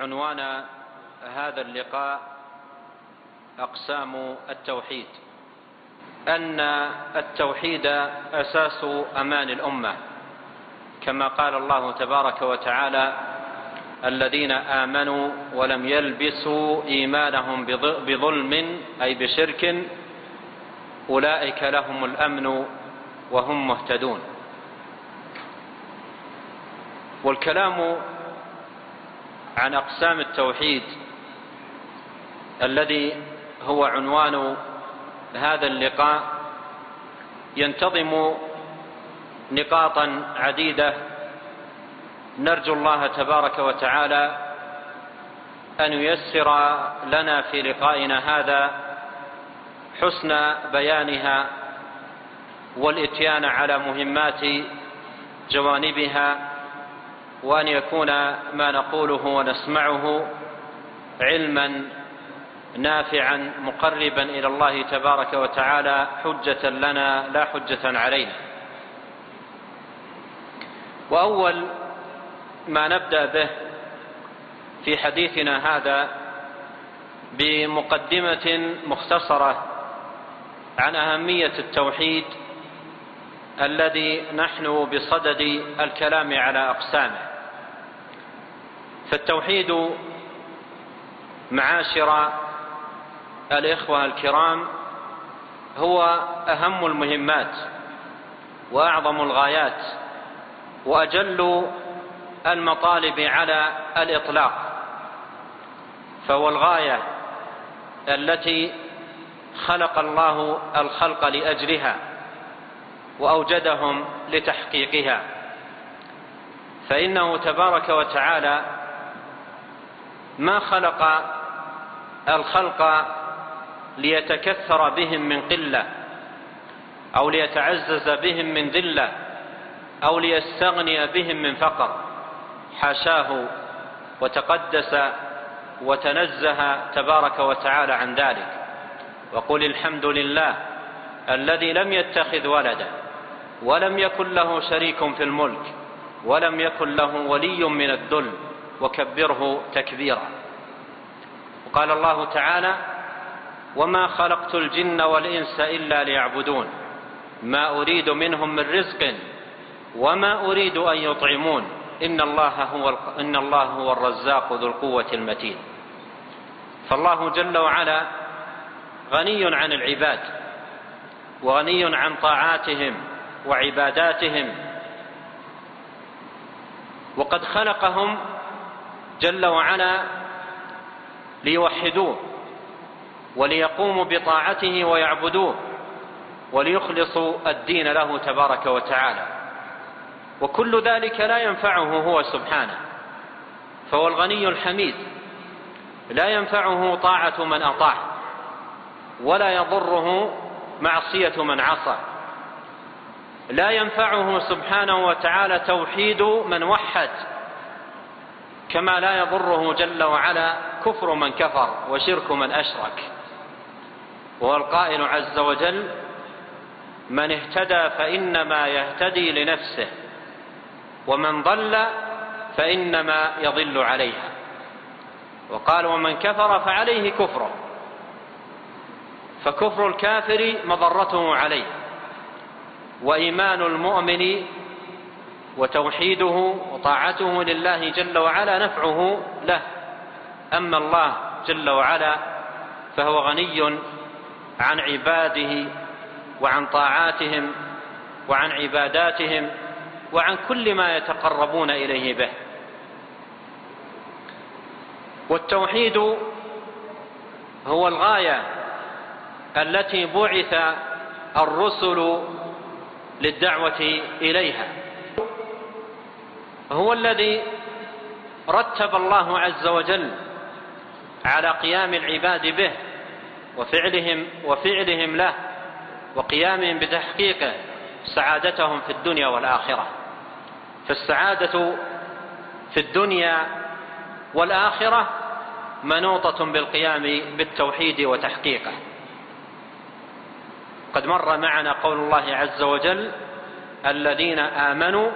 عنوان هذا اللقاء أقسام التوحيد. أن التوحيد أساس أمان الأمة. كما قال الله تبارك وتعالى الذين آمنوا ولم يلبسوا إيمانهم بظلم أي بشرك أولئك لهم الأمن وهم مهتدون. والكلام عن أقسام التوحيد الذي هو عنوان هذا اللقاء ينتظم نقاطا عديدة. نرجو الله تبارك وتعالى أن ييسر لنا في لقائنا هذا حسن بيانها والإتيان على مهمات جوانبها وأن يكون ما نقوله ونسمعه علما نافعا مقربا إلى الله تبارك وتعالى حجة لنا لا حجة علينا. وأول ما نبدأ به في حديثنا هذا بمقدمة مختصرة عن أهمية التوحيد الذي نحن بصدد الكلام على أقسامه. فالتوحيد معاشر الإخوة الكرام هو أهم المهمات وأعظم الغايات وأجل المطالب على الإطلاق فهو الغاية التي خلق الله الخلق لأجلها وأوجدهم لتحقيقها. فإنه تبارك وتعالى ما خلق الخلق ليتكثر بهم من قلة أو ليتعزز بهم من ذلة أو ليستغني بهم من فقر. حاشاه وتقدس وتنزه تبارك وتعالى عن ذلك. وقل الحمد لله الذي لم يتخذ ولدا ولم يكن له شريك في الملك ولم يكن له ولي من الذل. وكبره تكبيرا. وقال الله تعالى وما خلقت الجن والإنس إلا ليعبدون. ما أريد منهم من رزق وما أريد أن يطعمون. إن الله هو, إن الله هو الرزاق ذو القوة المتين. فالله جل وعلا غني عن العباد وغني عن طاعاتهم وعباداتهم. وقد خلقهم جل وعلا ليوحدوه وليقوموا بطاعته ويعبدوه وليخلصوا الدين له تبارك وتعالى. وكل ذلك لا ينفعه هو سبحانه فهو الغني الحميد. لا ينفعه طاعة من أطاع ولا يضره معصية من عصى. لا ينفعه سبحانه وتعالى توحيد من وحد. كما لا يضره جل وعلا كفر من كفر وشرك من أشرك. وهو القائل عز وجل من اهتدى فإنما يهتدي لنفسه ومن ضل فإنما يضل عليها. وقال ومن كفر فعليه كفره فكفر الكافر مضرته عليه وإيمان المؤمن وتوحيده وطاعته لله جل وعلا نفعه له. أما الله جل وعلا فهو غني عن عباده وعن طاعاتهم وعن عباداتهم وعن كل ما يتقربون إليه به. والتوحيد هو الغاية التي بعث الرسل للدعوة إليها. هو الذي رتب الله عز وجل على قيام العباد به وفعلهم وفعلهم له وقيامهم بتحقيقه سعادتهم في الدنيا والآخرة. فالسعادة في الدنيا والآخرة منوطة بالقيام بالتوحيد وتحقيقه. قد مر معنا قول الله عز وجل الذين آمنوا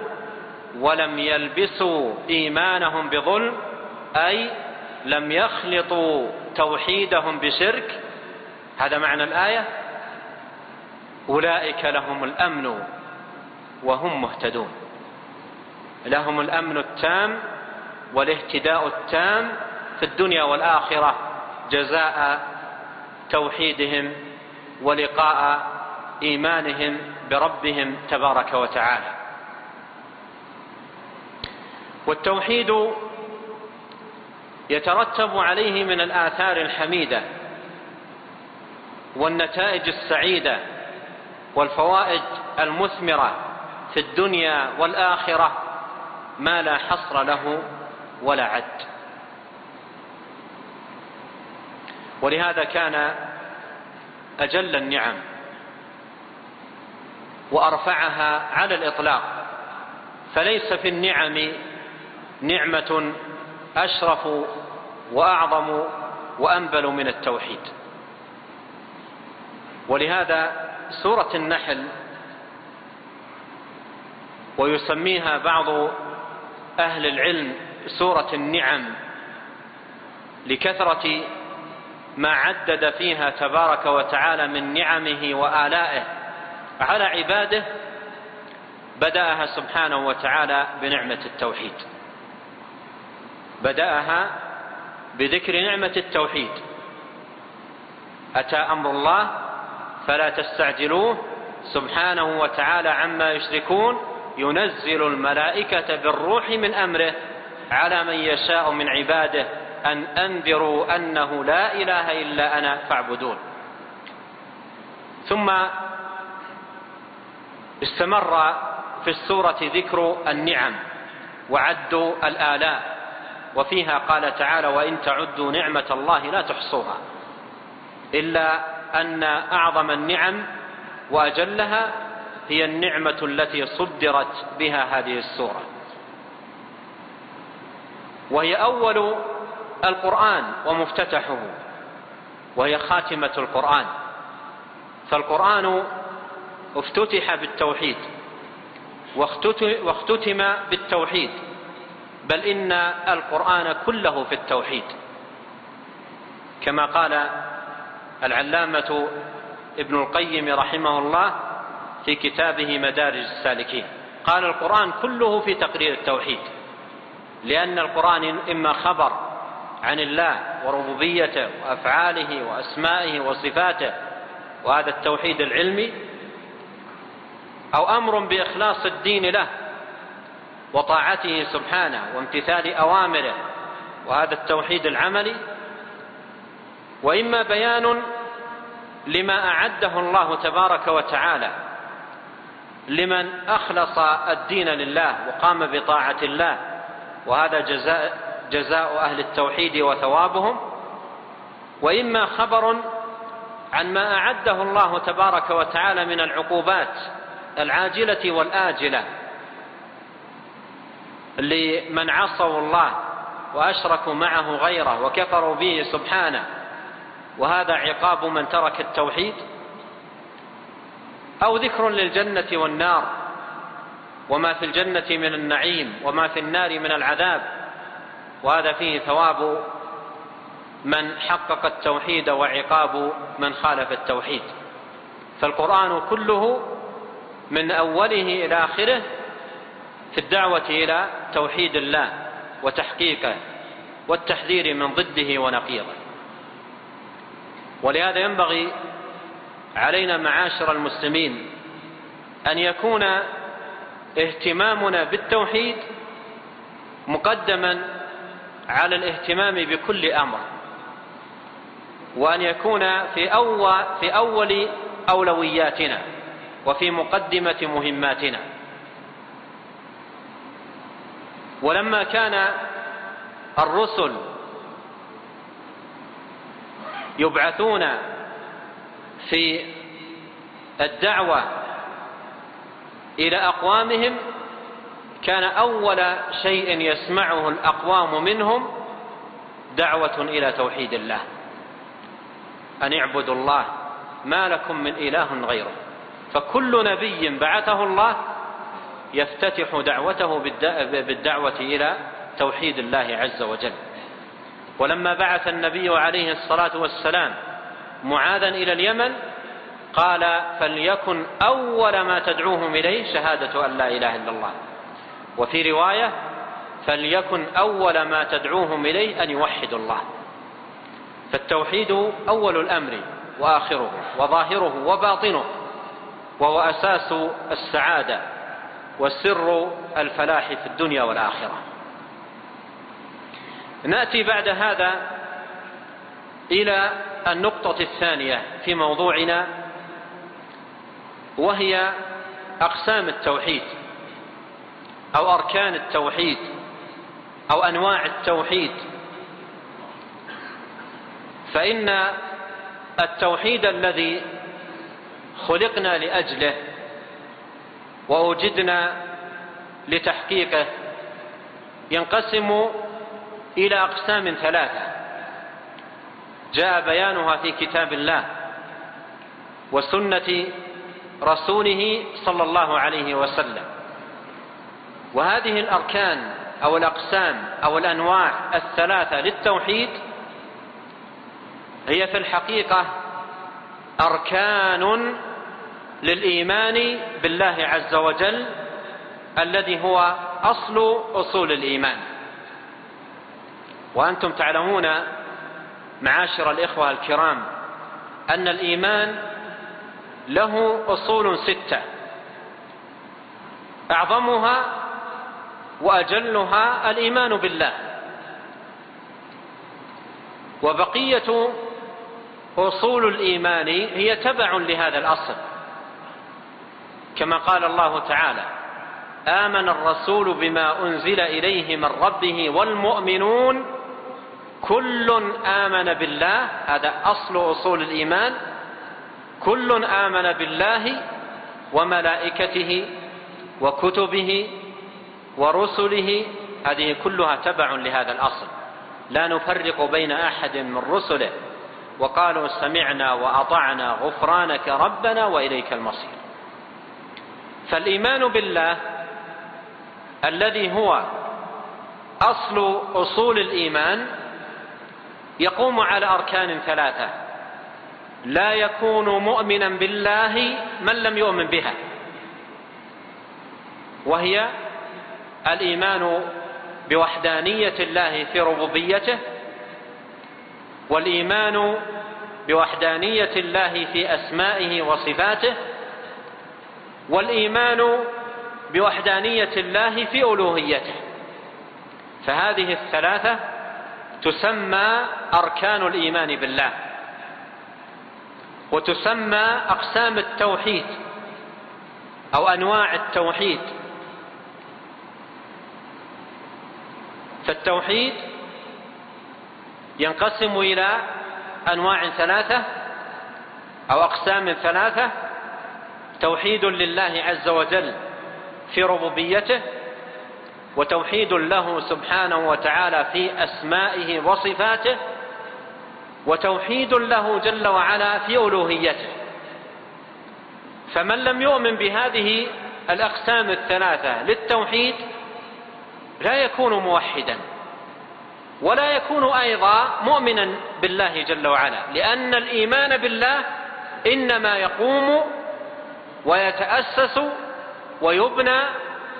ولم يلبسوا إيمانهم بظلم أي لم يخلطوا توحيدهم بشرك. هذا معنى الآية؟ أولئك لهم الأمن وهم مهتدون. لهم الأمن التام والاهتداء التام في الدنيا والآخرة جزاء توحيدهم ولقاء إيمانهم بربهم تبارك وتعالى. والتوحيد يترتب عليه من الآثار الحميدة والنتائج السعيدة والفوائد المثمرة في الدنيا والآخرة ما لا حصر له ولا عد. ولهذا كان أجل النعم وأرفعها على الإطلاق فليس في النعم نعمة أشرف وأعظم وأنبل من التوحيد. ولهذا سورة النحل ويسميها بعض أهل العلم سورة النعم لكثرة ما عدد فيها تبارك وتعالى من نعمه وآلائه على عباده بدأها سبحانه وتعالى بنعمة التوحيد. بدأها بذكر نعمة التوحيد. أتى أمر الله فلا تستعجلوه. سبحانه وتعالى عما يشركون. ينزل الملائكة بالروح من أمره. على من يشاء من عباده. أن أنذروا أنه لا إله إلا أنا فاعبدون. ثم استمر في السورة ذكر النعم. وعد الآلاء. وفيها قال تعالى وإن تعدوا نعمة الله لا تحصوها إلا أن أعظم النعم وأجلها هي النعمة التي صدرت بها هذه السورة. وهي أول القرآن ومفتتحه وهي خاتمة القرآن. فالقرآن افتتح بالتوحيد واختتم بالتوحيد. بل إن القرآن كله في التوحيد. كما قال العلامة ابن القيم رحمه الله في كتابه مدارج السالكين. قال القرآن كله في تقرير التوحيد لأن القرآن إما خبر عن الله وربوبيته وأفعاله وأسمائه وصفاته وهذا التوحيد العلمي أو أمر بإخلاص الدين له وطاعته سبحانه وامتثال أوامره وهذا التوحيد العملي. وإما بيان لما أعده الله تبارك وتعالى لمن أخلص الدين لله وقام بطاعة الله وهذا جزاء, جزاء أهل التوحيد وثوابهم. وإما خبر عن ما أعده الله تبارك وتعالى من العقوبات العاجلة والآجلة. لمن عصوا الله وأشركوا معه غيره وكفروا به سبحانه. وهذا عقاب من ترك التوحيد. أو ذكر للجنة والنار. وما في الجنة من النعيم وما في النار من العذاب. وهذا فيه ثواب من حقق التوحيد وعقاب من خالف التوحيد. فالقرآن كله من أوله إلى آخره في الدعوة إلى توحيد الله وتحقيقه والتحذير من ضده ونقيضه. ولهذا ينبغي علينا معاشر المسلمين أن يكون اهتمامنا بالتوحيد مقدما على الاهتمام بكل أمر وأن يكون في أول, في أول أولوياتنا وفي مقدمة مهماتنا. ولما كان الرسل يبعثون في الدعوة إلى أقوامهم كان أول شيء يسمعه الأقوام منهم دعوة إلى توحيد الله أن اعبدوا الله ما لكم من إله غيره. فكل نبي بعثه الله يفتتح دعوته بالدعوة إلى توحيد الله عز وجل. ولما بعث النبي عليه الصلاة والسلام معاذا إلى اليمن قال فليكن أول ما تدعوهم إليه شهادة أن لا إله إلا الله. وفي رواية فليكن أول ما تدعوهم إليه أن يوحدوا الله. فالتوحيد أول الأمر وآخره وظاهره وباطنه وهو أساس السعادة. وسر الفلاح في الدنيا والآخرة. نأتي بعد هذا إلى النقطة الثانية في موضوعنا وهي أقسام التوحيد أو أركان التوحيد أو أنواع التوحيد. فإن التوحيد الذي خلقنا لأجله ووجدنا لتحقيقه ينقسم إلى أقسام ثلاثة. جاء بيانها في كتاب الله وسنة رسوله صلى الله عليه وسلم. وهذه الأركان أو الأقسام أو الأنواع الثلاثة للتوحيد هي في الحقيقة أركان للإيمان بالله عز وجل الذي هو أصل أصول الإيمان. وأنتم تعلمون معاشر الإخوة الكرام أن الإيمان له أصول ستة. أعظمها وأجلها الإيمان بالله. وبقية أصول الإيمان هي تبع لهذا الأصل. كما قال الله تعالى آمن الرسول بما أنزل إليه من ربه والمؤمنون كل آمن بالله هذا أصل أصول الإيمان كل آمن بالله وملائكته وكتبه ورسله هذه كلها تبع لهذا الأصل. لا نفرق بين أحد من رسله وقالوا سمعنا وأطعنا غفرانك ربنا وإليك المصير. فالإيمان بالله الذي هو أصل أصول الإيمان يقوم على أركان ثلاثة. لا يكون مؤمنا بالله من لم يؤمن بها. وهي الإيمان بوحدانية الله في ربوبيته والإيمان بوحدانية الله في أسمائه وصفاته والإيمان بوحدانية الله في ألوهيته. فهذه الثلاثة تسمى أركان الإيمان بالله وتسمى أقسام التوحيد أو أنواع التوحيد. فالتوحيد ينقسم إلى أنواع ثلاثة أو أقسام ثلاثة توحيد لله عز وجل في ربوبيته وتوحيد له سبحانه وتعالى في أسمائه وصفاته وتوحيد له جل وعلا في ألوهيته. فمن لم يؤمن بهذه الأقسام الثلاثة للتوحيد لا يكون موحدا ولا يكون أيضا مؤمنا بالله جل وعلا لأن الإيمان بالله إنما يقوم ويتأسس ويبنى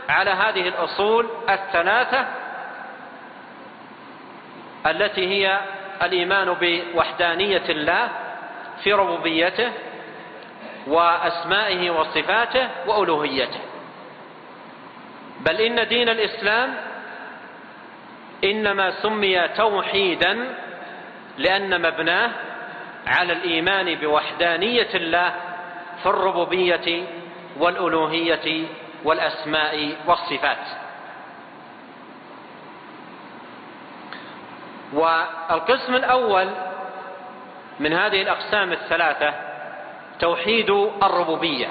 على هذه الأصول الثلاثة التي هي الإيمان بوحدانية الله في ربوبيته وأسمائه وصفاته وألوهيته. بل إن دين الإسلام إنما سمي توحيدا لأن مبناه على الإيمان بوحدانية الله في الربوبية والألوهية والأسماء والصفات. والقسم الأول من هذه الأقسام الثلاثة توحيد الربوبية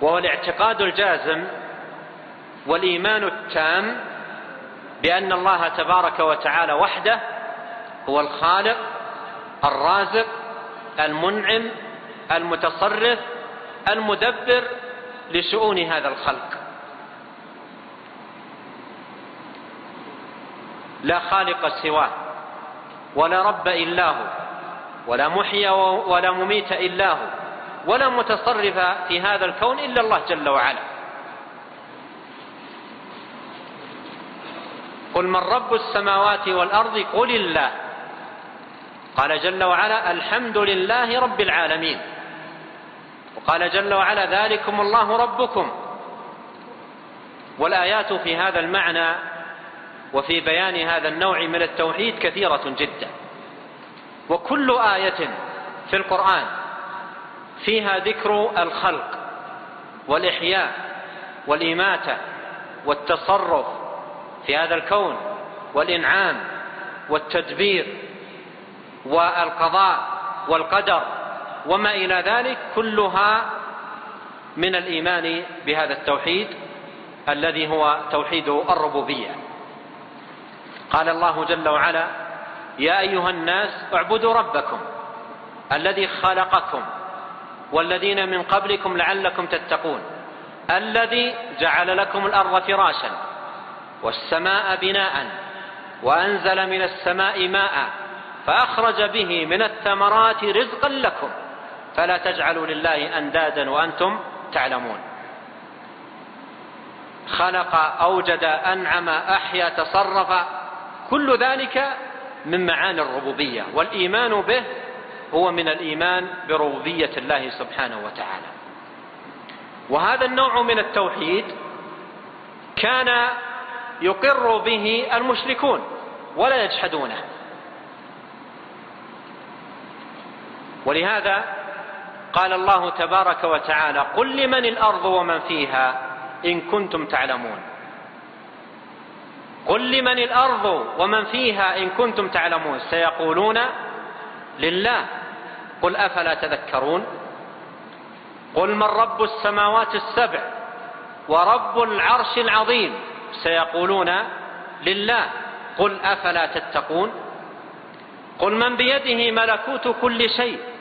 وهو الاعتقاد الجازم والإيمان التام بأن الله تبارك وتعالى وحده هو الخالق الرازق المنعم المتصرف المدبر لشؤون هذا الخلق. لا خالق سواه ولا رب إلا هو ولا محيي ولا مميت إلا هو ولا متصرف في هذا الكون إلا الله جل وعلا. قل من رب السماوات والأرض؟ قل الله. قال جل وعلا الحمد لله رب العالمين. وقال جل وعلا ذلكم الله ربكم والآيات في هذا المعنى وفي بيان هذا النوع من التوحيد كثيرة جدا. وكل آية في القرآن فيها ذكر الخلق والإحياء والإماتة والتصرف في هذا الكون والإنعام والتدبير والقضاء والقدر وما إلى ذلك كلها من الإيمان بهذا التوحيد الذي هو توحيد الربوبية. قال الله جل وعلا يا أيها الناس اعبدوا ربكم الذي خلقكم والذين من قبلكم لعلكم تتقون الذي جعل لكم الأرض فراشا والسماء بناء وأنزل من السماء ماء فأخرج به من الثمرات رزقا لكم فلا تجعلوا لله أندادا وأنتم تعلمون. خلق أوجد أنعم أحيا تصرف كل ذلك من معاني الربوبية والإيمان به هو من الإيمان بربوبية الله سبحانه وتعالى. وهذا النوع من التوحيد كان يقر به المشركون ولا يجحدونه. ولهذا قال الله تبارك وتعالى قل لمن الأرض ومن فيها إن كنتم تعلمون. قل لمن الأرض ومن فيها إن كنتم تعلمون. سيقولون لله. قل أفلا تذكرون؟ قل من رب السماوات السبع ورب العرش العظيم. سيقولون لله. قل أفلا تتقون؟ قل من بيده ملكوت كل شيء.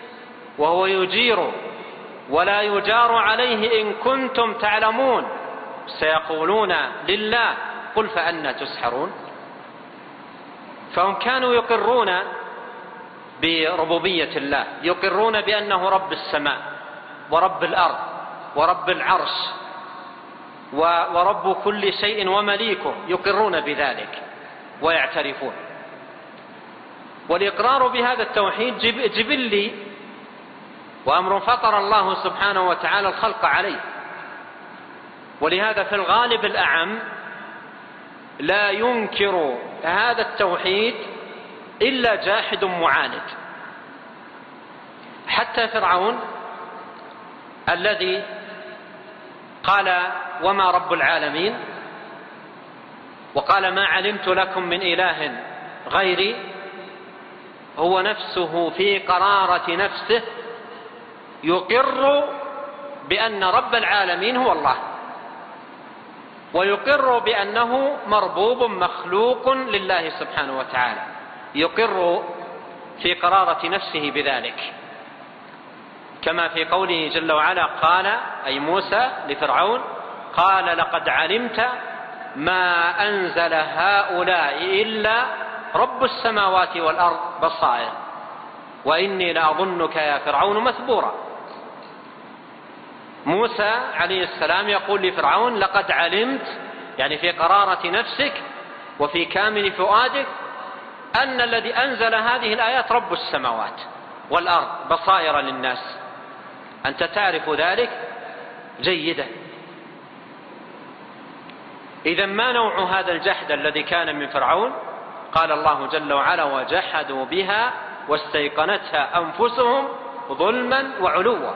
وهو يجير ولا يجار عليه إن كنتم تعلمون. سيقولون لله قل فأنا تسحرون. فهم كانوا يقرون بربوبية الله يقرون بأنه رب السماء ورب الأرض ورب العرش ورب كل شيء ومليكه يقرون بذلك ويعترفون. والإقرار بهذا التوحيد جبلي وأمر فطر الله سبحانه وتعالى الخلق عليه. ولهذا في الغالب الأعم لا ينكر هذا التوحيد إلا جاحد معاند. حتى فرعون الذي قال وما رب العالمين وقال ما علمت لكم من إله غيري هو نفسه في قرارة نفسه يقر بأن رب العالمين هو الله ويقر بأنه مربوب مخلوق لله سبحانه وتعالى يقر في قرارة نفسه بذلك. كما في قوله جل وعلا قال أي موسى لفرعون قال لقد علمت ما أنزل هؤلاء إلا رب السماوات والأرض بصائر وإني لأظنك يا فرعون مثبورا. موسى عليه السلام يقول لفرعون لقد علمت يعني في قرارة نفسك وفي كامل فؤادك أن الذي أنزل هذه الآيات رب السماوات والأرض بصائر للناس. أنت تعرف ذلك؟ جيدا إذا ما نوع هذا الجحد الذي كان من فرعون؟ قال الله جل وعلا وجحدوا بها واستيقنتها أنفسهم ظلما وعلوا.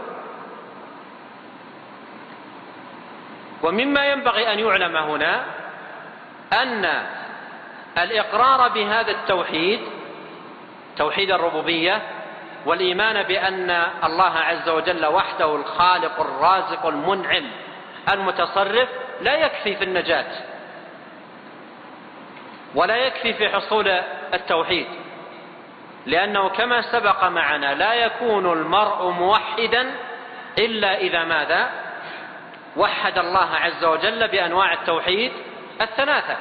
ومما ينبغي أن يعلم هنا أن الإقرار بهذا التوحيد توحيد الربوبية والإيمان بأن الله عز وجل وحده الخالق الرازق المنعم المتصرف لا يكفي في النجاة ولا يكفي في حصول التوحيد لأنه كما سبق معنا لا يكون المرء موحدا إلا إذا ماذا؟ وحد الله عز وجل بأنواع التوحيد الثلاثة.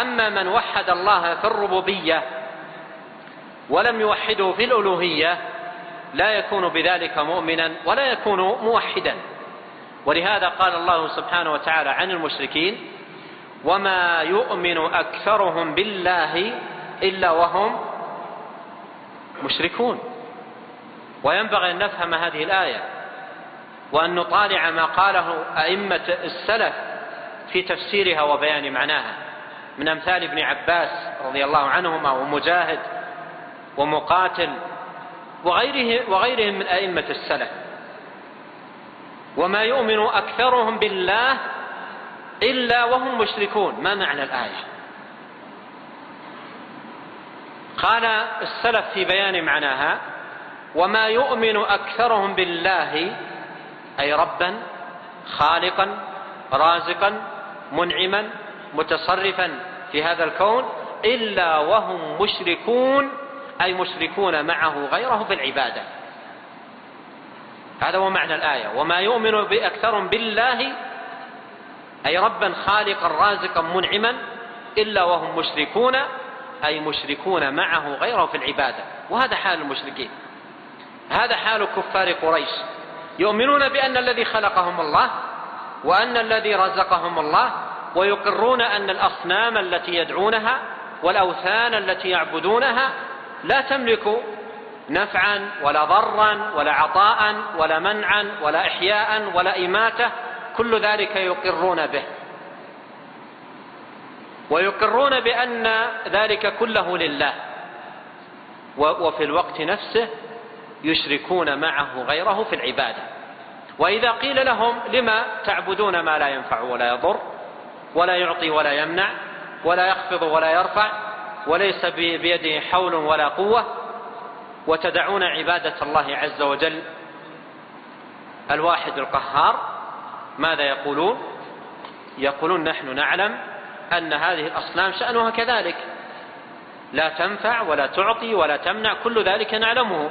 أما من وحد الله في الربوبية ولم يوحده في الألوهية لا يكون بذلك مؤمنا ولا يكون موحدا. ولهذا قال الله سبحانه وتعالى عن المشركين وما يؤمن أكثرهم بالله إلا وهم مشركون. وينبغي أن نفهم هذه الآية. وأن نطالع ما قاله أئمة السلف في تفسيرها وبيان معناها. من أمثال ابن عباس رضي الله عنهما ومجاهد ومقاتل وغيره وغيرهم من أئمة السلف. وما يؤمن أكثرهم بالله إلا وهم مشركون. ما معنى الآية؟ قال السلف في بيان معناها وما يؤمن أكثرهم بالله أي ربا خالقا رازقا منعما متصرفا في هذا الكون إلا وهم مشركون أي مشركون معه غيره في العبادة هذا هو معنى الآية. وما يؤمن بأكثرهم بالله أي ربا خالقا رازقا منعما إلا وهم مشركون أي مشركون معه غيره في العبادة. وهذا حال المشركين. هذا حال كفار قريش. يؤمنون بأن الذي خلقهم الله وأن الذي رزقهم الله ويقرون أن الأصنام التي يدعونها والأوثان التي يعبدونها لا تملك نفعا ولا ضرا ولا عطاء ولا منعا ولا إحياء ولا إماتة كل ذلك يقرون به. ويقرون بأن ذلك كله لله. وفي الوقت نفسه يشركون معه غيره في العبادة. وإذا قيل لهم لما تعبدون ما لا ينفع ولا يضر ولا يعطي ولا يمنع ولا يخفض ولا يرفع وليس بيده حول ولا قوة وتدعون عبادة الله عز وجل الواحد القهار ماذا يقولون؟ يقولون نحن نعلم أن هذه الأصنام شأنها كذلك. لا تنفع ولا تعطي ولا تمنع كل ذلك نعلمه.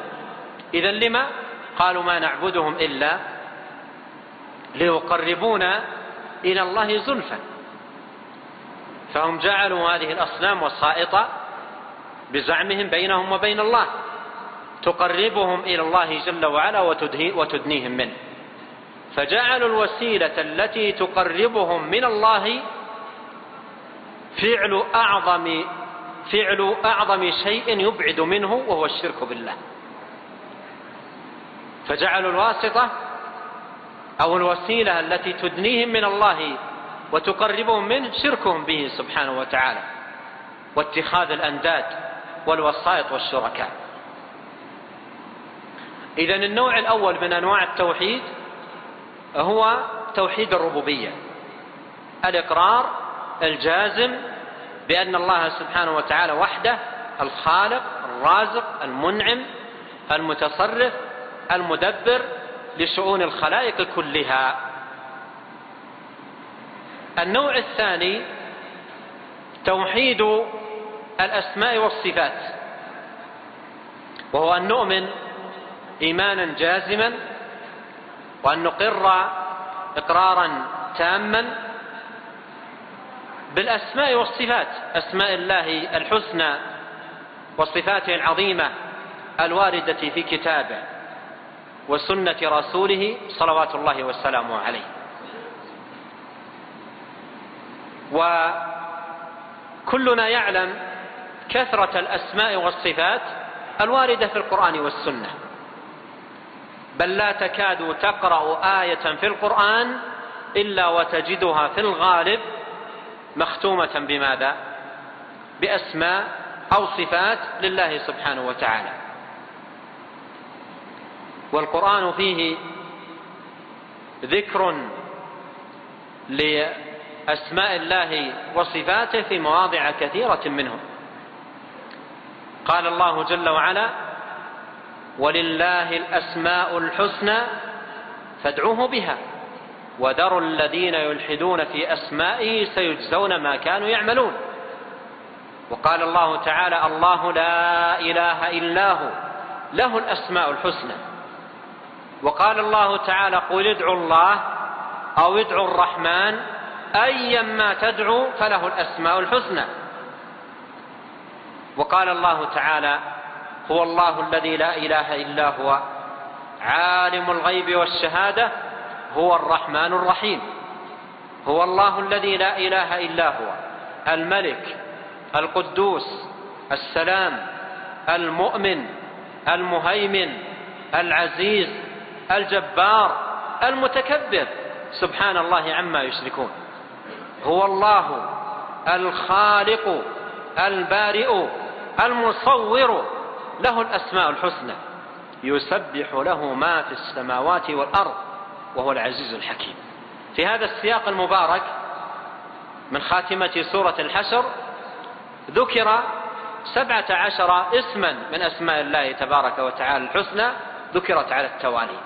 إذا لما؟ قالوا ما نعبدهم إلا ليقربونا إلى الله زلفا فهم جعلوا هذه الأصنام والصائطة بزعمهم بينهم وبين الله تقربهم إلى الله جل وعلا وتدنيهم منه. فجعلوا الوسيلة التي تقربهم من الله فعل أعظم فعل أعظم شيء يبعد منه وهو الشرك بالله. فجعلوا الواسطة أو الوسيلة التي تدنيهم من الله وتقربهم منه شركهم به سبحانه وتعالى واتخاذ الأنداد والوسائط والشركاء. إذا النوع الأول من أنواع التوحيد هو توحيد الربوبية الإقرار الجازم بأن الله سبحانه وتعالى وحده الخالق الرازق المنعم المتصرف المدبر لشؤون الخلائق كلها. النوع الثاني توحيد الأسماء والصفات وهو أن نؤمن إيمانا جازما وأن نقر إقرارا تاما بالأسماء والصفات أسماء الله الحسنى وصفاته العظيمة الواردة في كتابه. وسنة رسوله صلوات الله وسلامه عليه. وكلنا يعلم كثرة الأسماء والصفات الواردة في القرآن والسنة. بل لا تكاد تقرأ آية في القرآن إلا وتجدها في الغالب مختومة بماذا؟ بأسماء أو صفات لله سبحانه وتعالى. والقرآن فيه ذكر لأسماء الله وصفاته في مواضع كثيرة منهم. قال الله جل وعلا ولله الأسماء الحسنى فادعوه بها وذروا الذين يلحدون في أسمائه سيجزون ما كانوا يعملون. وقال الله تعالى الله لا إله إلا هو له الأسماء الحسنى. وقال الله تعالى قل ادعوا الله أو ادعوا الرحمن أيا ما تدعو فله الأسماء الحسنى. وقال الله تعالى هو الله الذي لا إله إلا هو عالم الغيب والشهادة هو الرحمن الرحيم. هو الله الذي لا إله إلا هو الملك القدوس السلام المؤمن المهيمن العزيز الجبار المتكبر. سبحان الله عما يشركون. هو الله الخالق البارئ المصور له الأسماء الحسنى. يسبح له ما في السماوات والأرض وهو العزيز الحكيم. في هذا السياق المبارك من خاتمة سورة الحشر ذكر سبعة عشر اسما من أسماء الله تبارك وتعالى الحسنى ذكرت على التوالي.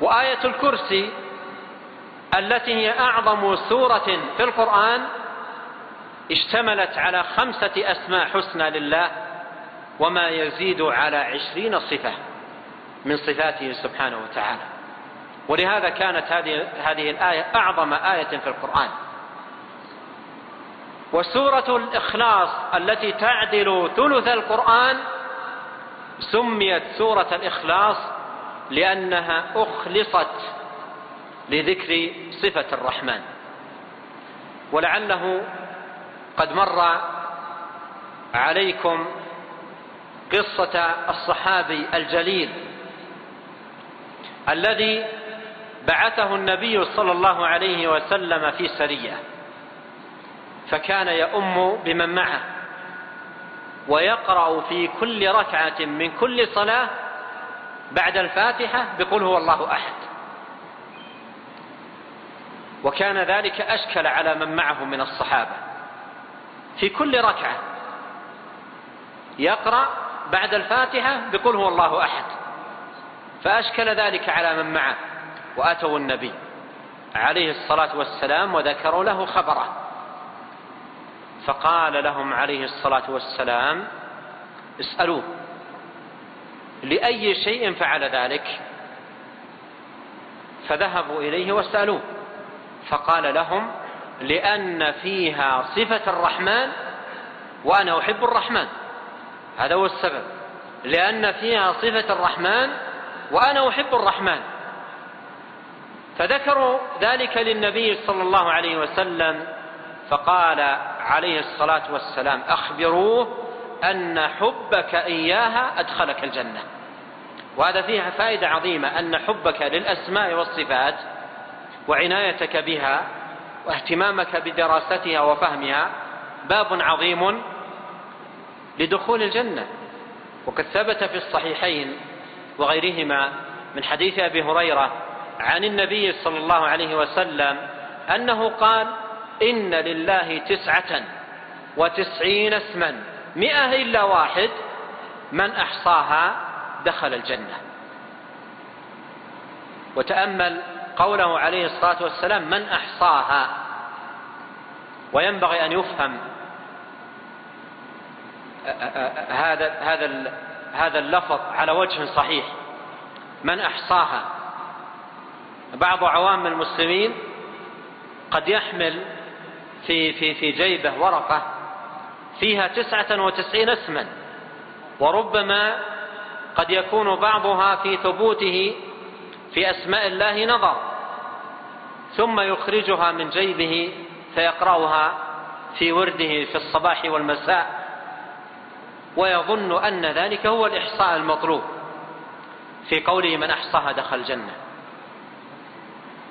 وآية الكرسي التي هي أعظم سورة في القرآن اشتملت على خمسة أسماء حسنى لله وما يزيد على عشرين صفة من صفاته سبحانه وتعالى. ولهذا كانت هذه هذه الآية أعظم آية في القرآن. وسورة الإخلاص التي تعدل ثلث القرآن سميت سورة الإخلاص لأنها أخلصت لذكر صفة الرحمن. ولعله قد مر عليكم قصة الصحابي الجليل الذي بعثه النبي صلى الله عليه وسلم في سرية فكان يؤم بمن معه ويقرأ في كل ركعة من كل صلاة بعد الفاتحة بقول هو الله أحد. وكان ذلك أشكل على من معه من الصحابة. في كل ركعة يقرأ بعد الفاتحة بقول هو الله أحد. فأشكل ذلك على من معه. وأتوا النبي عليه الصلاة والسلام وذكروا له خبره. فقال لهم عليه الصلاة والسلام اسألوه. لأي شيء فعل ذلك. فذهبوا إليه وسألوه فقال لهم لأن فيها صفة الرحمن وأنا أحب الرحمن. هذا هو السبب. لأن فيها صفة الرحمن وأنا أحب الرحمن. فذكروا ذلك للنبي صلى الله عليه وسلم فقال عليه الصلاة والسلام أخبروه أن حبك إياها أدخلك الجنة. وهذا فيها فائدة عظيمة أن حبك للأسماء والصفات وعنايتك بها واهتمامك بدراستها وفهمها باب عظيم لدخول الجنة. وقد ثبت في الصحيحين وغيرهما من حديث أبي هريرة عن النبي صلى الله عليه وسلم أنه قال إن لله تسعة وتسعين اسما. مئة إلا واحد من أحصاها دخل الجنة. وتأمل قوله عليه الصلاة والسلام من أحصاها. وينبغي أن يفهم هذا هذا هذا اللفظ على وجه صحيح. من أحصاها. بعض عوام المسلمين قد يحمل في في في جيبه ورقة فيها تسعة وتسعين اسما. وربما قد يكون بعضها في ثبوته في أسماء الله نظر ثم يخرجها من جيبه فيقرأها في ورده في الصباح والمساء ويظن أن ذلك هو الإحصاء المطلوب في قوله من أحصاها دخل الجنة.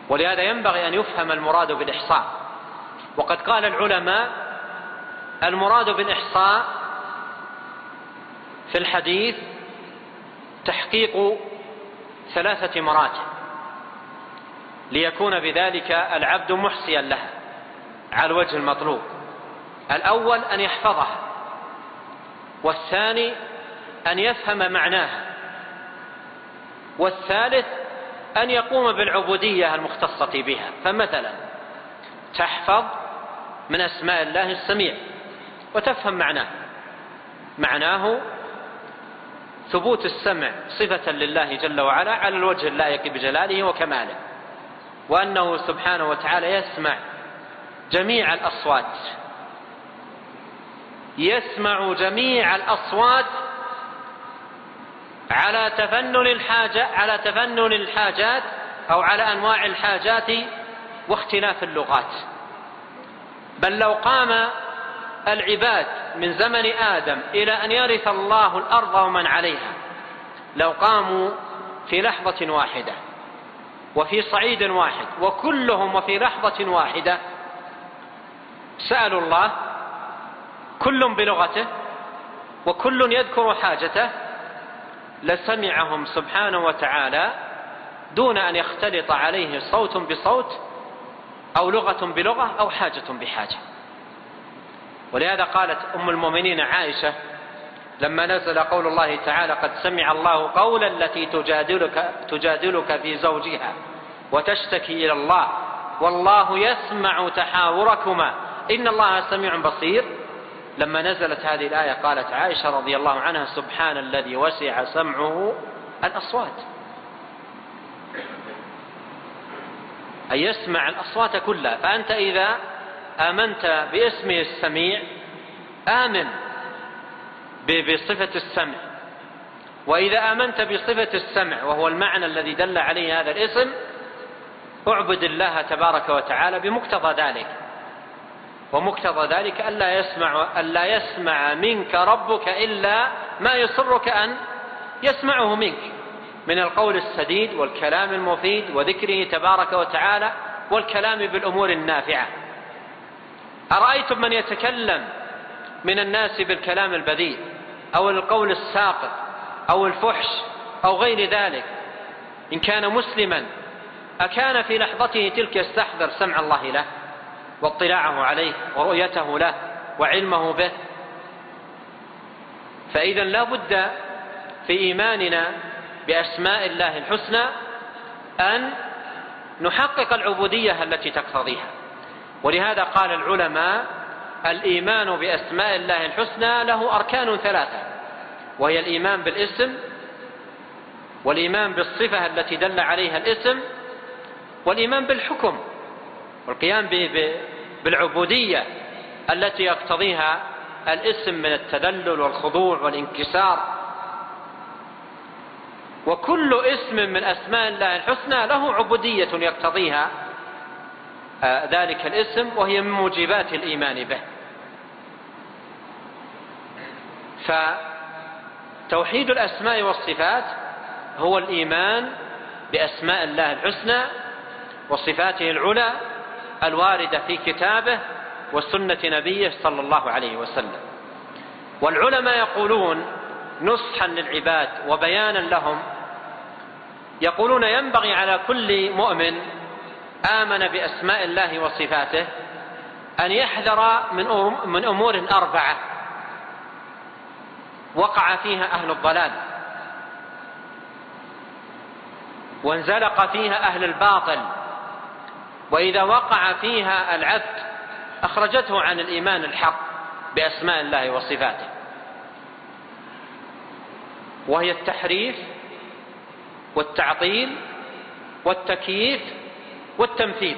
ولهذا ينبغي أن يفهم المراد بالإحصاء. وقد قال العلماء المراد بالإحصاء في الحديث تحقيق ثلاثة مراتب ليكون بذلك العبد محصيا لها على الوجه المطلوب. الأول أن يحفظها والثاني أن يفهم معناها والثالث أن يقوم بالعبودية المختصة بها. فمثلا تحفظ من أسماء الله السميع. وتفهم معناه. معناه ثبوت السمع صفة لله جل وعلا على الوجه اللائق بجلاله وكماله وأنه سبحانه وتعالى يسمع جميع الأصوات. يسمع جميع الأصوات على تفنن الحاجة على تفنن الحاجات أو على أنواع الحاجات واختلاف اللغات. بل لو قام العباد من زمن آدم إلى أن يرث الله الأرض ومن عليها. لو قاموا في لحظة واحدة وفي صعيد واحد وكلهم وفي لحظة واحدة سألوا الله كل بلغته وكل يذكر حاجته لسمعهم سبحانه وتعالى دون أن يختلط عليه صوت بصوت أو لغة بلغة أو حاجة بحاجة. ولهذا قالت أم المؤمنين عائشة لما نزل قول الله تعالى قد سمع الله قولا التي تجادلك, تجادلك في زوجها وتشتكي إلى الله. والله يسمع تحاوركما. إن الله سميع بصير. لما نزلت هذه الآية قالت عائشة رضي الله عنها سبحان الذي وسع سمعه الأصوات. أن يسمع الأصوات كلها. فأنت إذا آمنت باسمه السميع آمن بصفة السمع. وإذا آمنت بصفة السمع وهو المعنى الذي دل عليه هذا الاسم اعبد الله تبارك وتعالى بمقتضى ذلك. ومقتضى ذلك ألا يسمع, ألا يسمع منك ربك إلا ما يسرك أن يسمعه منك. من القول السديد والكلام المفيد وذكره تبارك وتعالى والكلام بالأمور النافعة. أرأيتم من يتكلم من الناس بالكلام البذيء أو القول الساقط أو الفحش أو غير ذلك؟ إن كان مسلما أكان في لحظته تلك يستحضر سمع الله له واطلاعه عليه ورؤيته له وعلمه به. فإذا لا بد في إيماننا بأسماء الله الحسنى أن نحقق العبودية التي تقتضيها. ولهذا قال العلماء الإيمان بأسماء الله الحسنى له أركان ثلاثة وهي الإيمان بالاسم والإيمان بالصفة التي دل عليها الاسم والإيمان بالحكم والقيام بالعبودية التي يقتضيها الاسم من التذلل والخضوع والانكسار. وكل اسم من أسماء الله الحسنى له عبودية يقتضيها ذلك الاسم وهي من موجبات الإيمان به. فتوحيد الأسماء والصفات هو الإيمان بأسماء الله الحسنى وصفاته العلى الواردة في كتابه وسنة نبيه صلى الله عليه وسلم. والعلماء يقولون نصحا للعباد وبيانا لهم يقولون ينبغي على كل مؤمن آمن بأسماء الله وصفاته أن يحذر من أمور أربعة. وقع فيها أهل الضلال. وانزلق فيها أهل الباطل. وإذا وقع فيها العبد أخرجته عن الإيمان الحق بأسماء الله وصفاته. وهي التحريف والتعطيل والتكييف والتمثيل.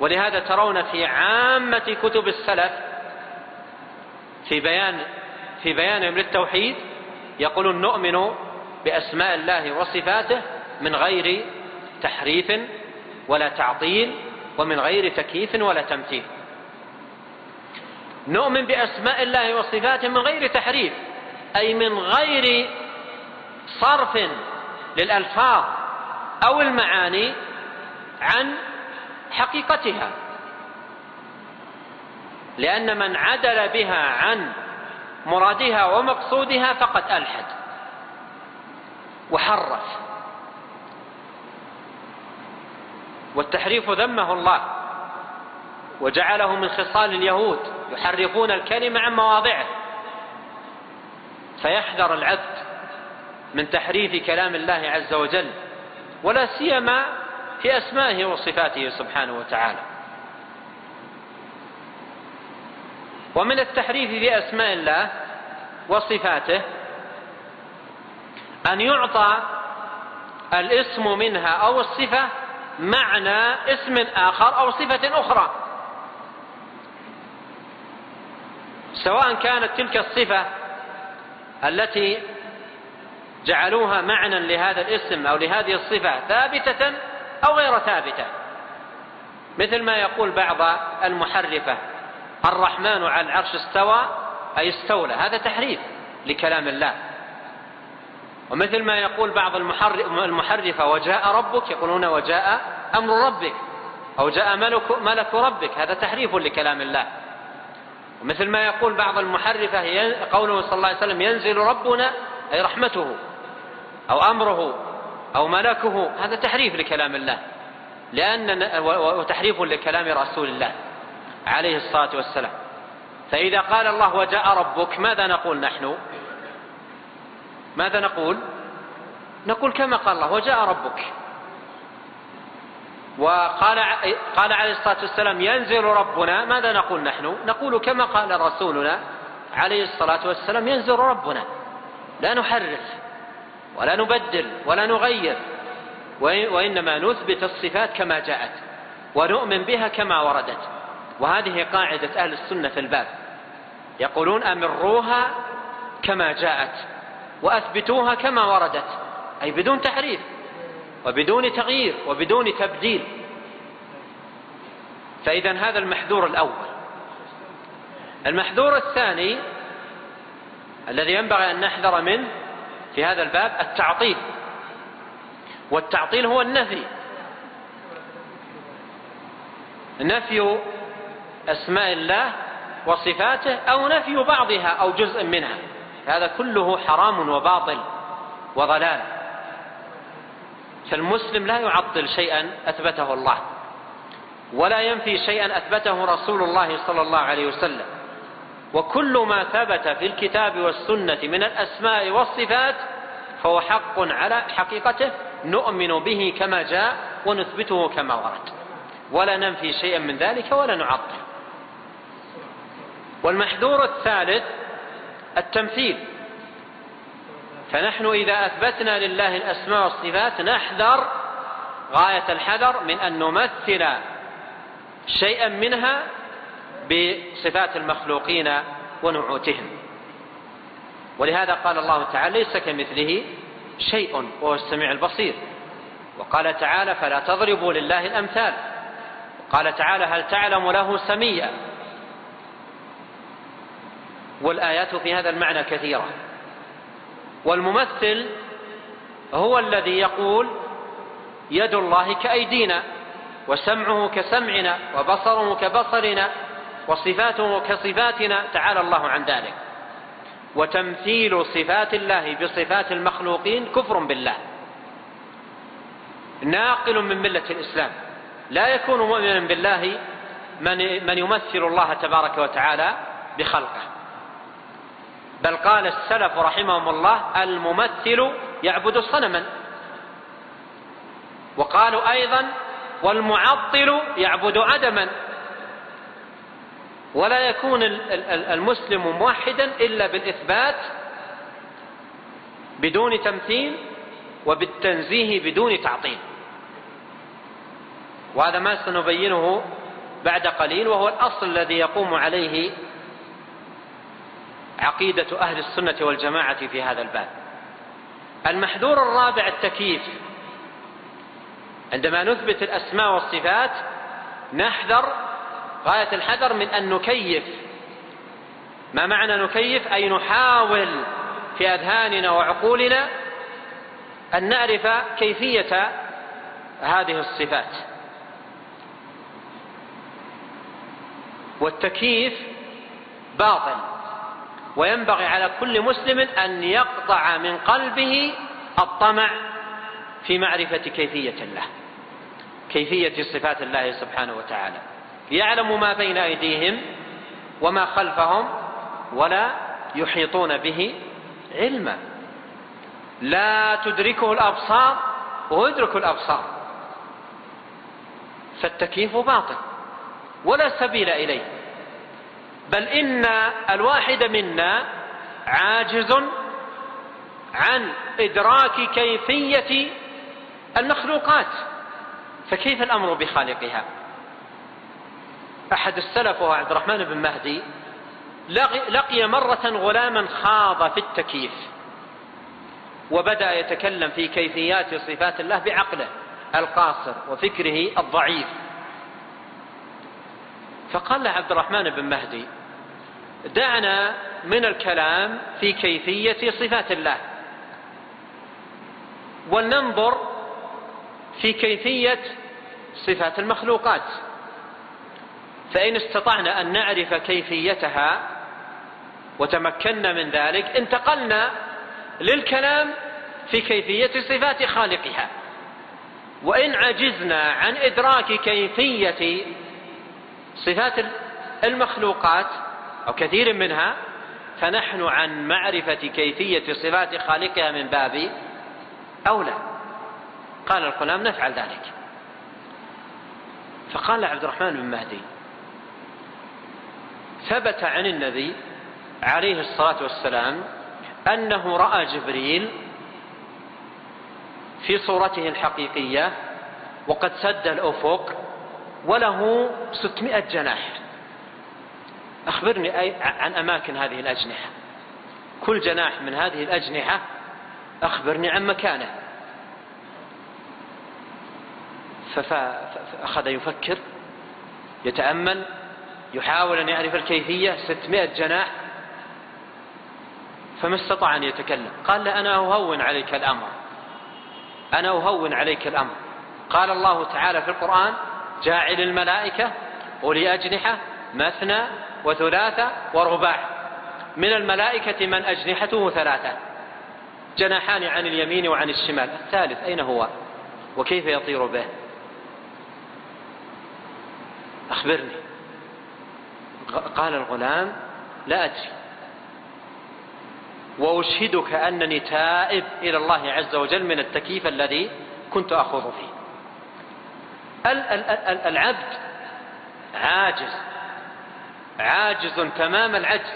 ولهذا ترون في عامة كتب السلف في بيان في بيانهم للتوحيد يقولون نؤمن بأسماء الله وصفاته من غير تحريف ولا تعطيل ومن غير تكييف ولا تمثيل. نؤمن بأسماء الله وصفاته من غير تحريف أي من غير صرف للألفاظ أو المعاني عن حقيقتها. لأن من عدل بها عن مرادها ومقصودها فقد ألحد وحرف. والتحريف ذمه الله وجعله من خصال اليهود يحرفون الكلمة عن مواضعه. فيحذر العبد من تحريف كلام الله عز وجل ولا سيما في أسمائه وصفاته سبحانه وتعالى. ومن التحريف في أسماء الله وصفاته أن يعطى الاسم منها أو الصفة معنى اسم آخر أو صفة أخرى. سواء كانت تلك الصفة التي جعلوها معنى لهذا الاسم أو لهذه الصفة ثابتة أو غير ثابتة. مثل ما يقول بعض المحرفة الرحمن على العرش استوى أي استولى. هذا تحريف لكلام الله. ومثل ما يقول بعض المحرفة وجاء ربك يقولون وجاء أمر ربك أو جاء ملك, ملك ربك. هذا تحريف لكلام الله. ومثل ما يقول بعض المحرفة قوله صلى الله عليه وسلم ينزل ربنا أي رحمته أو أمره. أو ملكه هذا تحريف لكلام الله. لأن وتحريف لكلام رسول الله عليه الصلاة والسلام. فإذا قال الله وجاء ربك ماذا نقول نحن؟ ماذا نقول؟ نقول كما قال الله وجاء ربك. وقال قال عليه الصلاة والسلام ينزل ربنا ماذا نقول نحن؟ نقول كما قال رسولنا عليه الصلاة والسلام ينزل ربنا. لا نحرف. ولا نبدل ولا نغير وإنما نثبت الصفات كما جاءت ونؤمن بها كما وردت. وهذه قاعدة أهل السنة في الباب. يقولون أمروها كما جاءت وأثبتوها كما وردت أي بدون تحريف وبدون تغيير وبدون تبديل. فإذا هذا المحذور الأول. المحذور الثاني الذي ينبغي أن نحذر منه في هذا الباب التعطيل. والتعطيل هو النفي. نفي أسماء الله وصفاته أو نفي بعضها أو جزء منها. هذا كله حرام وباطل وضلال. فالمسلم لا يعطل شيئا أثبته الله ولا ينفي شيئا أثبته رسول الله صلى الله عليه وسلم. وكل ما ثبت في الكتاب والسنة من الأسماء والصفات فهو حق على حقيقته نؤمن به كما جاء ونثبته كما ورد. ولا ننفي شيئا من ذلك ولا نعطل. والمحذور الثالث التمثيل. فنحن إذا أثبتنا لله الأسماء والصفات نحذر غاية الحذر من أن نمثل شيئا منها بصفات المخلوقين ونعوتهم. ولهذا قال الله تعالى ليس كمثله شيء وهو السميع البصير. وقال تعالى فلا تضربوا لله الأمثال. قال تعالى هل تعلم له سميا؟ والآيات في هذا المعنى كثيرة. والممثل هو الذي يقول يد الله كأيدينا وسمعه كسمعنا وبصره كبصرنا وصفاته كصفاتنا تعالى الله عن ذلك. وتمثيل صفات الله بصفات المخلوقين كفر بالله. ناقل من ملة الإسلام. لا يكون مؤمنا بالله من, من يمثل الله تبارك وتعالى بخلقه. بل قال السلف رحمهم الله الممثل يعبد صنما. وقالوا أيضا والمعطل يعبد عدما ولا يكون المسلم موحدا إلا بالإثبات بدون تمثيل وبالتنزيه بدون تعطيل. وهذا ما سنبينه بعد قليل وهو الأصل الذي يقوم عليه عقيدة أهل السنة والجماعة في هذا الباب. المحذور الرابع التكييف. عندما نثبت الأسماء والصفات نحذر غاية الحذر من أن نكيف. ما معنى نكيف؟ أي نحاول في أذهاننا وعقولنا أن نعرف كيفية هذه الصفات. والتكييف باطل وينبغي على كل مسلم أن يقطع من قلبه الطمع في معرفة كيفية الله كيفية صفات الله سبحانه وتعالى. يعلم ما بين أيديهم وما خلفهم ولا يحيطون به علما. لا تدركه الأبصار وهو يدرك الأبصار. فالتكييف باطل ولا سبيل إليه. بل إن الواحد منا عاجز عن إدراك كيفية المخلوقات. فكيف الأمر بخالقها؟ أحد السلف وهو عبد الرحمن بن مهدي لقي مرة غلاما خاض في التكييف وبدأ يتكلم في كيفيات صفات الله بعقله القاصر وفكره الضعيف. فقال له عبد الرحمن بن مهدي دعنا من الكلام في كيفية صفات الله ولننظر في كيفية صفات المخلوقات. فإن استطعنا أن نعرف كيفيتها وتمكنا من ذلك انتقلنا للكلام في كيفية صفات خالقها. وإن عجزنا عن إدراك كيفية صفات المخلوقات أو كثير منها فنحن عن معرفة كيفية صفات خالقها من باب أولى. قال الغلام نفعل ذلك. فقال عبد الرحمن بن مهدي ثبت عن النبي عليه الصلاة والسلام أنه رأى جبريل في صورته الحقيقية وقد سد الأفق وله ستمائة جناح. أخبرني عن أماكن هذه الأجنحة. كل جناح من هذه الأجنحة أخبرني عن مكانه. فأخذ يفكر يتأمل يحاول أن يعرف الكيفية ستمائة جناح فما استطاع أن يتكلم. قال له أنا أهون عليك الأمر. أنا أهون عليك الأمر. قال الله تعالى في القرآن جاعل الملائكة أولي أجنحة مثنى وثلاثة ورباع. من الملائكة من أجنحته ثلاثة. جناحان عن اليمين وعن الشمال. الثالث أين هو؟ وكيف يطير به؟ أخبرني. قال الغلام لا أدري. وأشهدك أنني تائب إلى الله عز وجل من التكييف الذي كنت أخوض فيه. العبد عاجز عاجز تمام العجز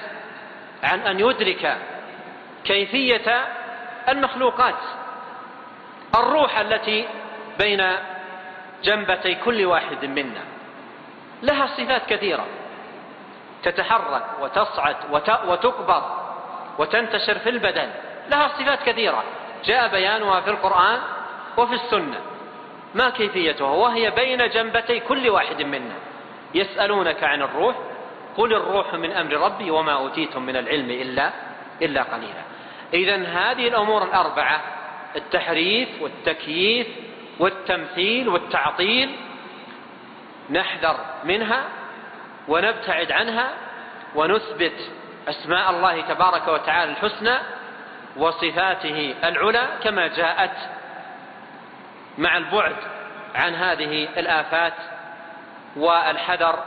عن أن يدرك كيفية المخلوقات الروح التي بين جنبتي كل واحد منا. لها صفات كثيرة. تتحرك وتصعد وتقبض وتنتشر في البدن. لها صفات كثيرة. جاء بيانها في القرآن وفي السنة. ما كيفيتها؟ وهي بين جنبتي كل واحد منا. يسألونك عن الروح. قل الروح من أمر ربي وما أوتيتم من العلم إلا, إلا قليلا. إذا هذه الأمور الأربعة التحريف والتكييف والتمثيل والتعطيل نحذر منها ونبتعد عنها ونثبت أسماء الله تبارك وتعالى الحسنى وصفاته العلى كما جاءت مع البعد عن هذه الآفات والحذر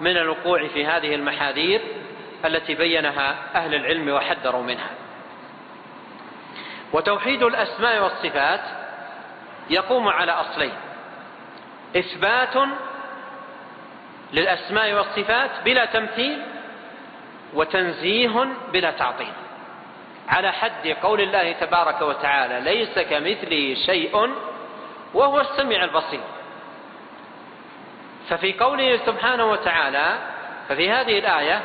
من الوقوع في هذه المحاذير التي بينها أهل العلم وحذروا منها. وتوحيد الأسماء والصفات يقوم على أصلين إثبات للأسماء والصفات بلا تمثيل وتنزيه بلا تعطيل. على حد قول الله تبارك وتعالى ليس كمثله شيء وهو السميع البصير. ففي قوله سبحانه وتعالى ففي هذه الآية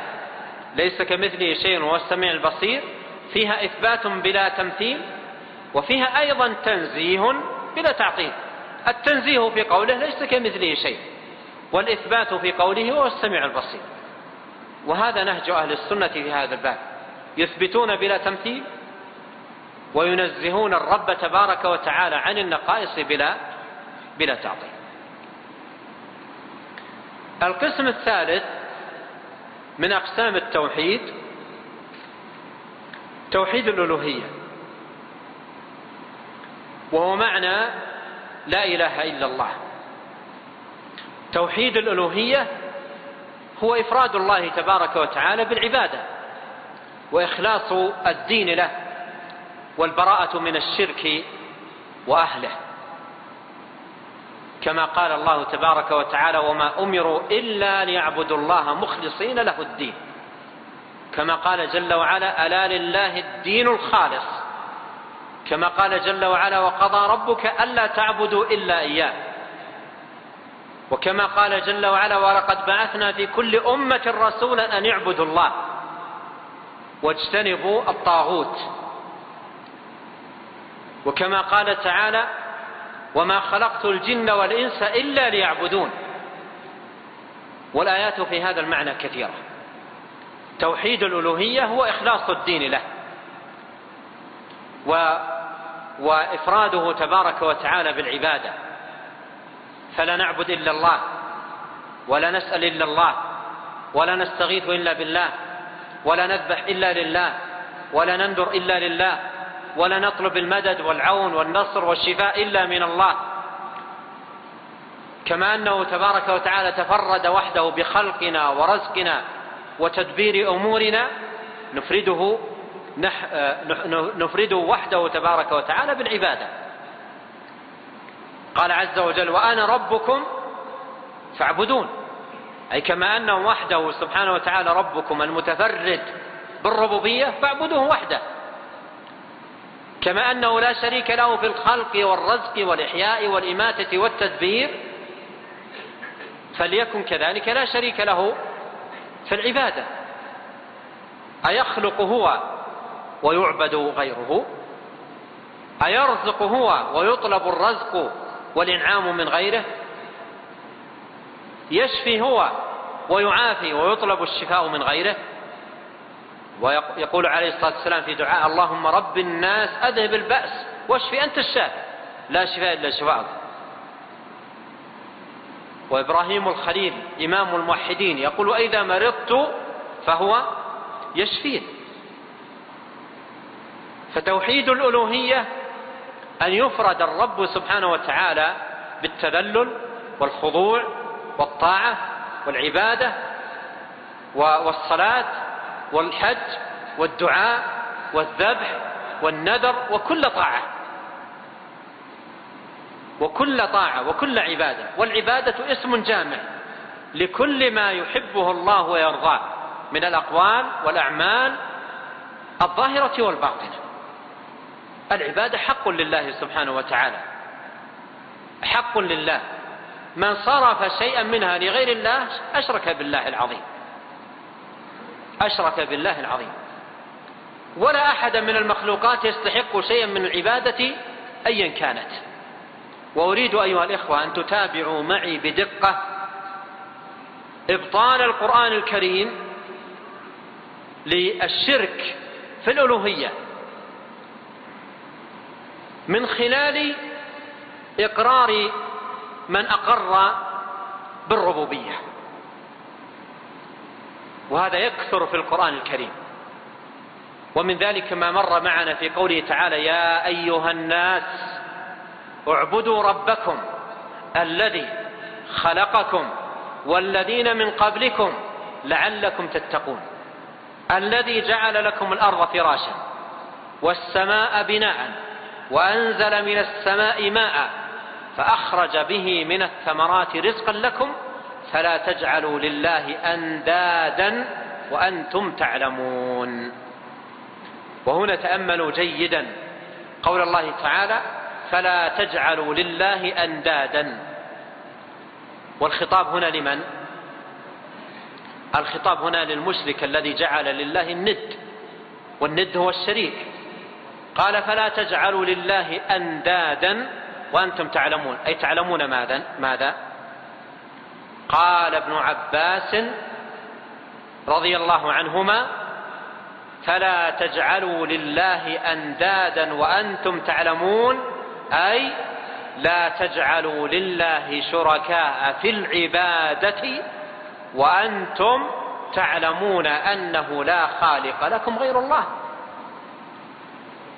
ليس كمثله شيء وهو السميع البصير فيها إثبات بلا تمثيل وفيها أيضا تنزيه بلا تعطيل. التنزيه في قوله ليس كمثله شيء. والإثبات في قوله هو السميع البصير. وهذا نهج أهل السنة في هذا الباب. يثبتون بلا تمثيل وينزهون الرب تبارك وتعالى عن النقائص بلا بلا تعطيل. القسم الثالث من أقسام التوحيد توحيد الألوهية. وهو معنى لا إله إلا الله. توحيد الألوهية هو إفراد الله تبارك وتعالى بالعبادة وإخلاص الدين له والبراءة من الشرك وأهله. كما قال الله تبارك وتعالى وما أمروا إلا ليعبدوا الله مخلصين له الدين كما قال جل وعلا ألا لله الدين الخالص كما قال جل وعلا وقضى ربك ألا تعبدوا إلا إياه وكما قال جل وعلا ولقد بعثنا في كل أمة رسولا أن يعبدوا الله واجتنبوا الطاغوت. وكما قال تعالى وما خلقت الجن والإنس إلا ليعبدون. والآيات في هذا المعنى كثيرة. توحيد الألوهية هو إخلاص الدين له. و وإفراده تبارك وتعالى بالعبادة. فلا نعبد إلا الله ولا نسأل إلا الله ولا نستغيث إلا بالله ولا نذبح إلا لله ولا ننذر إلا لله ولا نطلب المدد والعون والنصر والشفاء إلا من الله. كما أنه تبارك وتعالى تفرد وحده بخلقنا ورزقنا وتدبير أمورنا نفرده نفرده وحده تبارك وتعالى بالعبادة. قال عز وجل وأنا ربكم فاعبدون. أي كما أنه وحده سبحانه وتعالى ربكم المتفرد بالربوبية فاعبدوه وحده. كما أنه لا شريك له في الخلق والرزق والإحياء والإماتة والتدبير فليكن كذلك لا شريك له في العبادة. أيخلق هو ويعبد غيره؟ أيرزق هو ويطلب الرزق والإنعام من غيره يشفي هو ويعافي ويطلب الشفاء من غيره. ويقول عليه الصلاة والسلام في دعاء اللهم رب الناس أذهب البأس واشفي أنت الشافي. لا شفاء إلا شفاءك. وإبراهيم الخليل إمام الموحدين يقول إذا مرضت فهو يشفين فتوحيد الألوهية أن يفرد الرب سبحانه وتعالى بالتذلل والخضوع والطاعة والعبادة والصلاة والحج والدعاء والذبح والنذر وكل طاعة. وكل طاعة وكل عبادة. والعبادة اسم جامع لكل ما يحبه الله ويرضاه من الأقوال والأعمال الظاهرة والباطنة. العبادة حق لله سبحانه وتعالى. حق لله. من صرف شيئا منها لغير الله أشرك بالله العظيم. أشرك بالله العظيم. ولا أحد من المخلوقات يستحق شيئا من العبادة أيا كانت. وأريد أيها الإخوة أن تتابعوا معي بدقة إبطال القرآن الكريم للشرك في الألوهية. من خلال إقرار من أقر بالربوبية. وهذا يكثر في القرآن الكريم. ومن ذلك ما مر معنا في قوله تعالى يا أيها الناس اعبدوا ربكم الذي خلقكم والذين من قبلكم لعلكم تتقون. الذي جعل لكم الأرض فراشا والسماء بناء وأنزل من السماء ماء فأخرج به من الثمرات رزقا لكم فلا تجعلوا لله أندادا وأنتم تعلمون. وهنا تأملوا جيدا قول الله تعالى فلا تجعلوا لله أندادا. والخطاب هنا لمن؟ الخطاب هنا للمشرك الذي جعل لله الند والند هو الشريك. قال فلا تجعلوا لله أندادا وأنتم تعلمون. أي تعلمون ماذا؟ ماذا؟ قال ابن عباس رضي الله عنهما فلا تجعلوا لله أندادا وأنتم تعلمون. أي لا تجعلوا لله شركاء في العبادة وأنتم تعلمون أنه لا خالق لكم غير الله.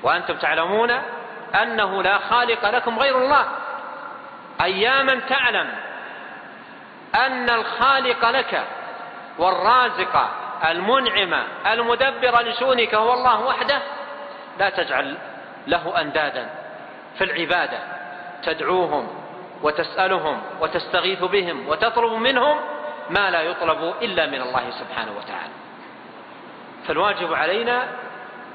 وأنتم تعلمون أنه لا خالق لكم غير الله. أياما تعلم أن الخالق لك والرازق المنعم المدبر لشؤونك هو الله وحده لا تجعل له أندادا في العبادة. تدعوهم وتسألهم وتستغيث بهم وتطلب منهم ما لا يطلب إلا من الله سبحانه وتعالى. فالواجب علينا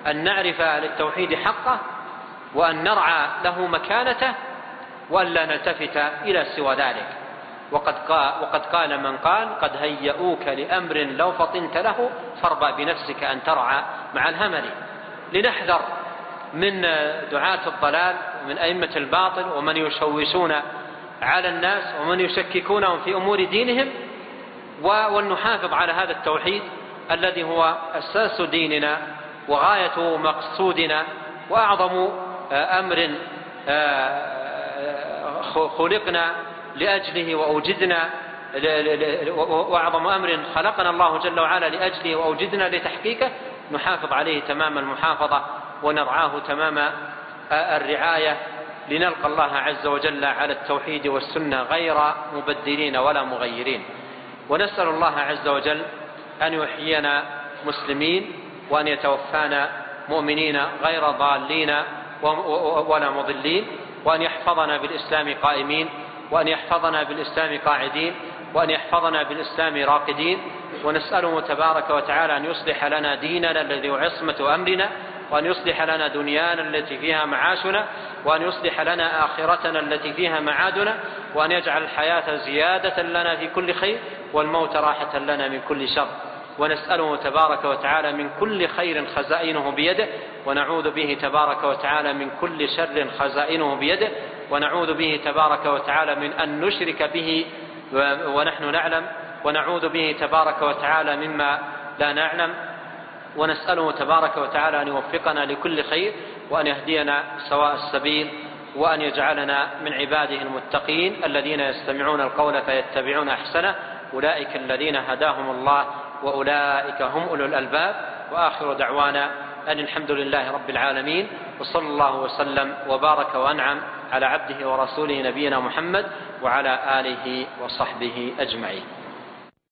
أن نعرف للتوحيد حقه وأن نرعى له مكانته وأن لا نلتفت إلى سوى ذلك. وقد قال, وقد قال من قال قد هيئوك لأمر لو فطنت له فاربى بنفسك أن ترعى مع الهمل. لنحذر من دعاة الضلال ومن أئمة الباطل ومن يشوشون على الناس ومن يشككونهم في أمور دينهم ولنحافظ على هذا التوحيد الذي هو أساس ديننا وغاية مقصودنا وأعظم أمر خلقنا لأجله وأوجدنا وأعظم أمر خلقنا الله جل وعلا لأجله وأوجدنا لتحقيقه نحافظ عليه تمام المحافظة ونرعاه تمام الرعاية لنلقى الله عز وجل على التوحيد والسنة غير مبدلين ولا مغيرين. ونسأل الله عز وجل أن يحيينا مسلمين وأن يتوفانا مؤمنين غير ضالين ولا مضلين وأن يحفظنا بالإسلام قائمين وأن يحفظنا بالإسلام قاعدين وأن يحفظنا بالإسلام راقدين. ونسأله تبارك وتعالى أن يصلح لنا ديننا الذي هو عصمة أمرنا وأن يصلح لنا دنيانا التي فيها معاشنا وأن يصلح لنا آخرتنا التي فيها معادنا وأن يجعل الحياة زيادة لنا في كل خير والموت راحة لنا من كل شر. ونسأله تبارك وتعالى من كل خير خزائنه بيده ونعوذ به تبارك وتعالى من كل شر خزائنه بيده ونعوذ به تبارك وتعالى من أن نشرك به ونحن نعلم ونعوذ به تبارك وتعالى مما لا نعلم. ونسأله تبارك وتعالى أن يوفقنا لكل خير وأن يهدينا سواء السبيل وأن يجعلنا من عباده المتقين الذين يستمعون القول فيتبعون أحسنه. أولئك الذين هداهم الله وأولئك هم أولو الألباب. وآخر دعوانا أن الحمد لله رب العالمين وصلى الله وسلم وبارك وأنعم على عبده ورسوله نبينا محمد وعلى آله وصحبه أجمعين.